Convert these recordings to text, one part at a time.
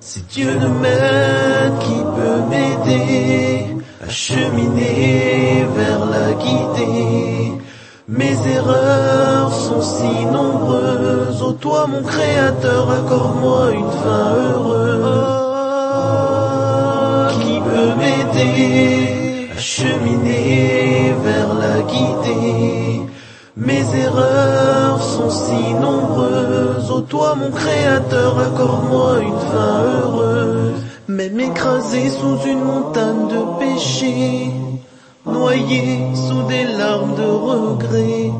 Si Dieu ne m'aide, qui peut m'aider à cheminer vers la guider Mes erreurs sont si nombreuses, ô toi mon créateur, accorde-moi une fin heureuse. Qui peut m'aider à cheminer vers la guider Mes erreurs sont si nombreuses, ô toi mon créateur, accorde-moi une fin heureuse. Même écrasé sous une montagne de péché, noyé sous des larmes de regret.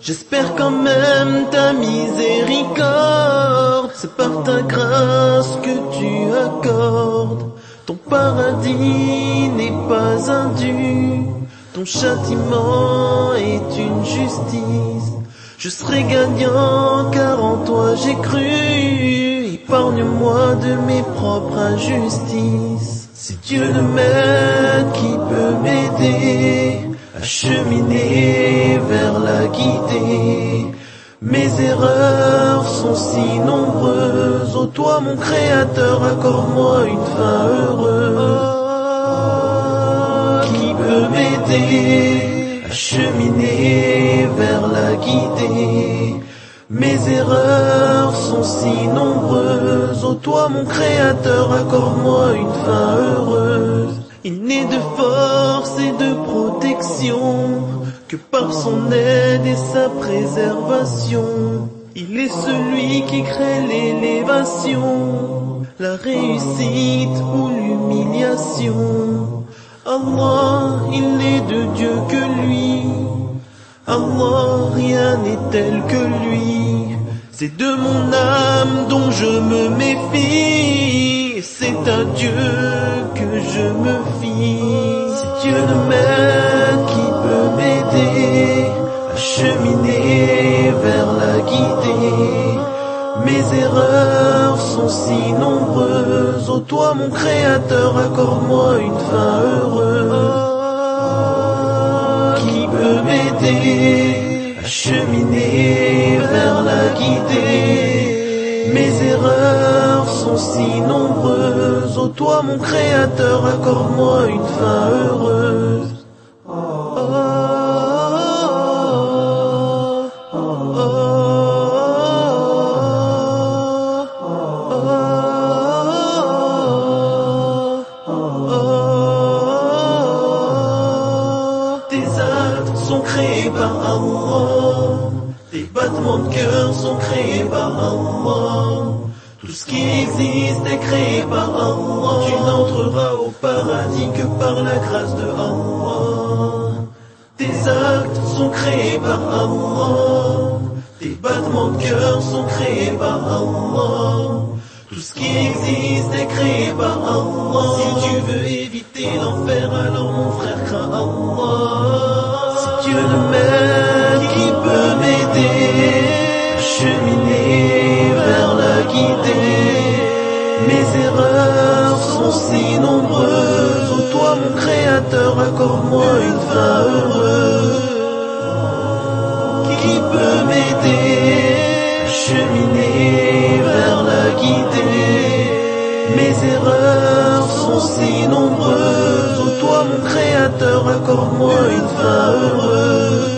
J'espère quand même ta miséricorde, c'est par ta grâce que tu accordes. Ton paradis n'est pas indu, ton châtiment est une justice. Je serai gagnant car en toi j'ai cru, épargne-moi de mes propres injustices. Si Dieu ne m'aide, qui peut m'aider à cheminer vers la guider Mes erreurs sont si nombreuses, ô toi mon créateur, accorde-moi une fin heureuse. Qui peut m'aider à cheminer vers la guider mes erreurs si nombreuses, ô toi mon créateur, accorde-moi une fin heureuse. Il n'est de force et de protection que par son aide et sa préservation. Il est celui qui crée l'élévation, la réussite ou l'humiliation. Allah, il n'est de Dieu que lui. Allah, rien n'est tel que lui. C'est de mon âme dont je me méfie. C'est à Dieu que je me fie. Si Dieu ne m'aide, qui peut m'aider à cheminer vers la guider Mes erreurs sont si nombreuses. Ô toi mon créateur, accorde-moi une fin heureuse qui peut m'aider cheminer vers la guider. Mes erreurs sont si nombreuses, ô toi mon créateur, accorde-moi une fin heureuse. Tes battements de cœur sont créés par Allah. Tout ce qui existe est créé par Allah. Tu n'entreras au paradis que par la grâce de Allah. Tes actes sont créés par Allah. Tes battements de cœur sont créés par Allah. Tout ce qui existe est créé par Allah. Si tu veux éviter l'enfer, alors mon frère craint Allah. Si ne m'aide, qui cheminer vers la guider Mes erreurs sont si nombreuses. Ô toi mon créateur, accorde-moi une fin heureuse. Qui peut m'aider cheminer vers la guider Mes erreurs sont si nombreuses. Ô toi mon créateur, accorde-moi une fin heureuse.